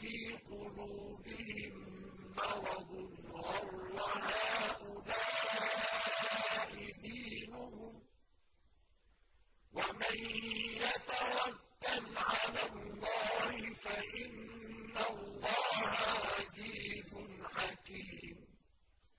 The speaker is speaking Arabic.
فِي قُلُوبِهِم مَّرَضٌ غَرَّ هَٰؤُلَاءِ دِينُهُمْ ۗ وَمَن يَتَوَكَّلْ عَلَى اللَّهِ فَإِنَّ